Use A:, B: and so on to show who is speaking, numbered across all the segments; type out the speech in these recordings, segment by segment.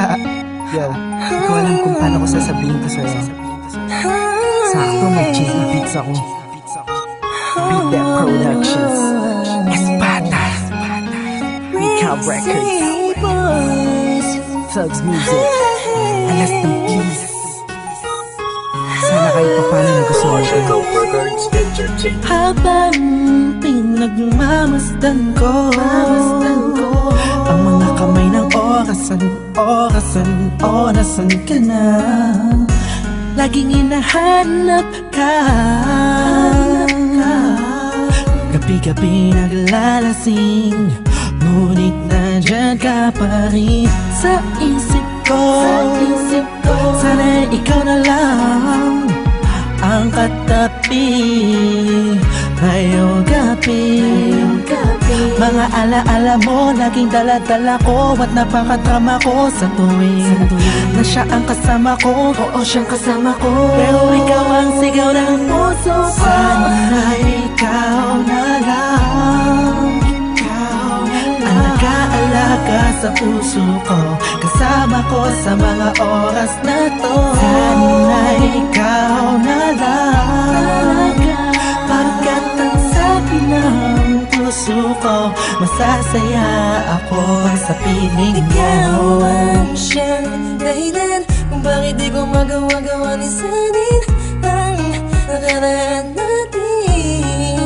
A: Yo, hindi ko alam kung paano ko sasabihin to sa'yo. Sakto may cheese na beats ako. Beat That Productions. Espada. Recap Records. Thugs Music. Alas ng please. Sana kahit pa paano nagustuhan ko.
B: Habang pinagmamasdan ko Ang mga kamay ng orasan, orasan, orasan ka na. Laging hinahanap ka. Gabi-gabi naglalasing Ngunit nandyan ka pa rin. Sa isip ko Sana ikaw na lang ang katabi. Ngayong gabi Mga alaala mo, laging daladala ko At napakatrama ko sa tuwing Na siya ang kasama ko, oo siyang kasama ko. Pero ikaw ang sigaw ng puso ko. Sana ikaw na lang. Ang nag-aalaga sa puso ko. Kasama ko sa mga oras na to. Sana ikaw na lang. Pagkat ang sabi ng puso ko Masasaya ako sa piling mo.
C: Ikaw ang siyang dahilan Kung bakit di ko magawa-gawa ni Sanin Ang nakaraan natin.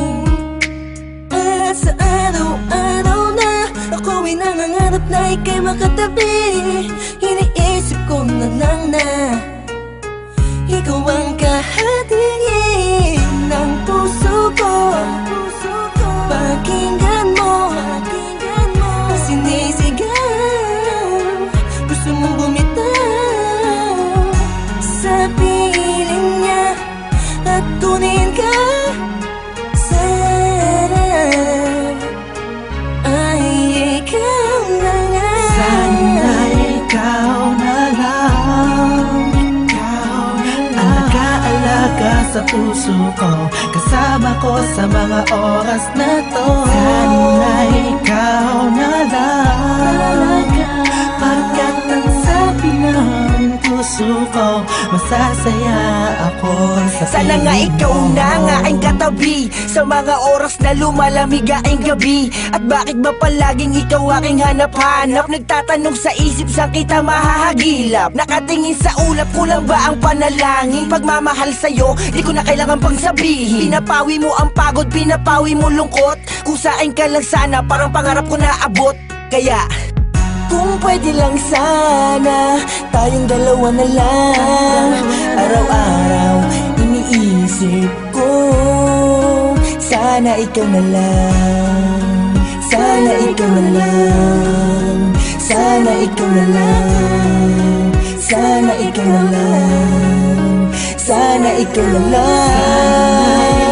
C: At sa araw-araw na Ako'y nangangarap na ika'y makatabi Iniisip ko na lang na Ikaw ang kahatiin sa
B: puso ko Kasama ko sa mga oras na to. Sana ikaw na lang. Pagkat ang sabi ng puso ko Masasaya ako sa
D: Sana nga ikaw na nga ang katabi Sa mga oras na lumalamig ang gabi. At bakit ba palaging ikaw aking hanap-hanap? Nagtatanong sa isip saan kita mahahagilap? Nakatingin sa ulap kulang ba ang panalangin? Pagmamahal sa'yo di ko na kailangan pang sabihin. Pinapawi mo ang pagod, pinapawi mo lungkot. Kung saan ka lang sana parang pangarap ko na abot. Kaya pwede lang sana Tayong dalawa na lang. Araw-araw iniisip ko Sana ikaw na lang. Sana ikaw na lang. Sana ikaw na lang. Sana ikaw na lang. Sana ikaw na lang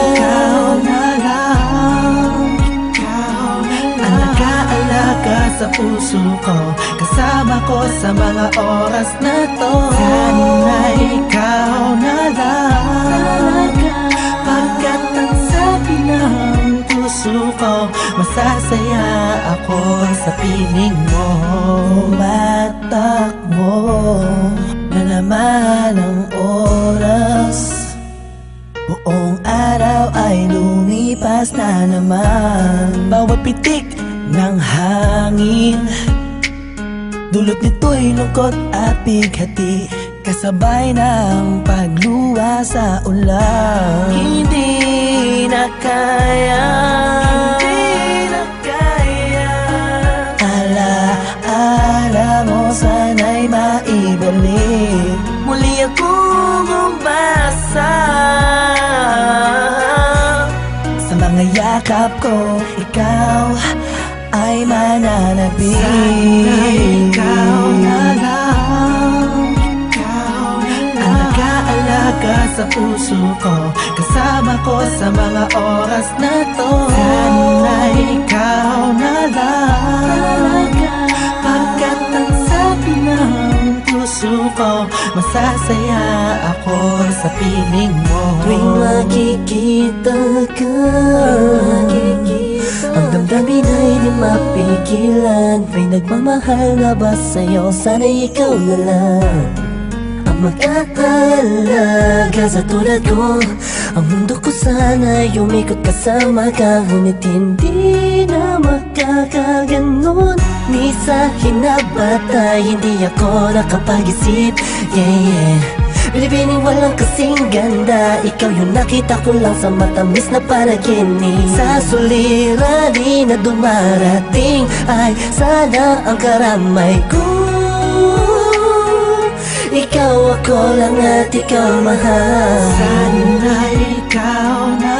B: sa puso ko Kasama ko sa mga oras na to. Sana ikaw na lang Pagkat ang sabi ng puso ko Masasaya ako sa piling mo. Matakbo na naman ang oras. Buong araw ay lumipas na naman. Bawat pitik ng hangin. Dulot nito'y lungkot at bighati Kasabay ng pagluwa sa ulan. Hindi na kaya. Hindi na kaya. Ala, ala mo sana'y maibalik Muli akong umasa Sa mga yakap ko, ikaw ay mananabik Sana ikaw na lang. Ang nag-aalaga sa puso ko Kasama ko sa mga oras na to. Sana ikaw na lang puso ko Masasaya ako sa piling mo.
C: Tuwing makikita ka Ang
E: Damdamin ay di mapigilan. May nagmamahal na ba sa'yo? Sana'y ikaw na lang. Ang mag-aalaga sa tulad ko Ang mundo ko sana umikot kasama ka. Ngunit hindi na magkakaganon Ni sa hinabatay Hindi ako nakapag-isip. Yeah, yeah. Binibining walang kasing ganda. Ikaw yung nakita ko lang sa matamis na panaginip. Sa suliranin na dumarating Ay sana ang karamay ko. Ikaw ako lang at ikaw mahal.
B: Sana ikaw na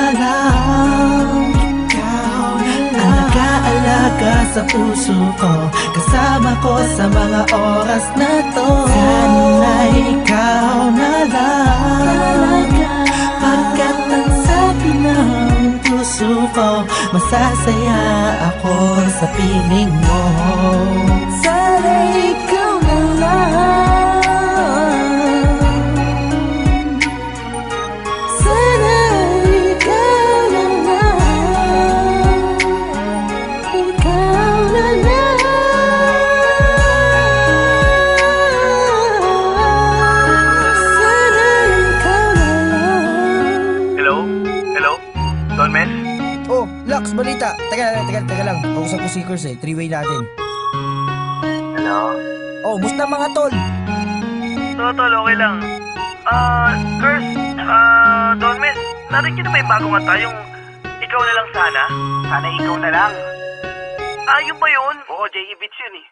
B: sa puso ko Kasama ko sa mga oras na to. Sana ikaw na lang. Pagkat ang sabi ng puso ko Masasaya ako sa piling mo.
E: Sana ikaw na lang
F: Oh, Lux, balita. Teka, teka, teka lang. Kausap ko si Kurs eh. Three-way natin.
G: Hello?
F: Oh, musta mga tol?
G: So, tol, okay lang. Ah, Curse, ah, Don Mes, narinig na may bago nga tayong ikaw na lang sana? Sana ikaw na lang. Ah, yun ba yun? Oo, J.E. Beats yun eh.